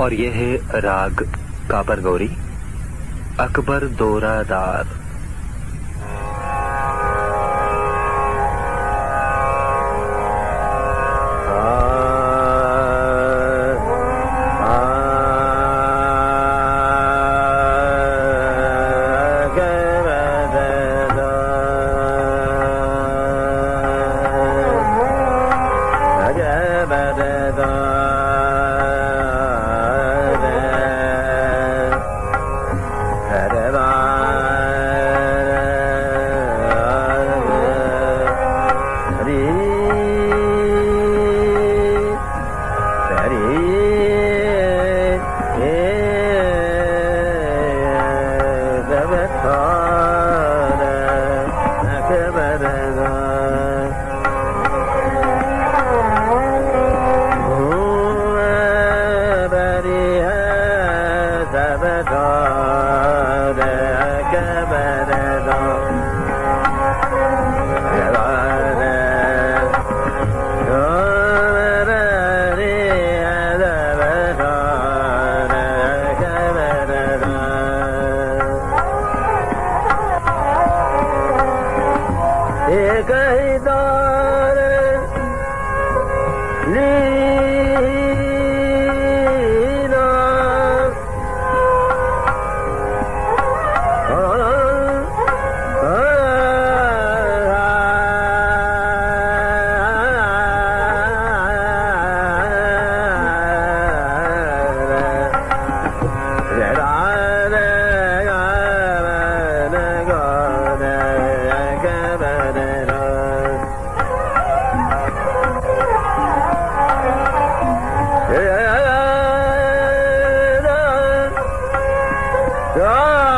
और यह है राग कापर गौरी अकबर दोरादार Lee. Ah!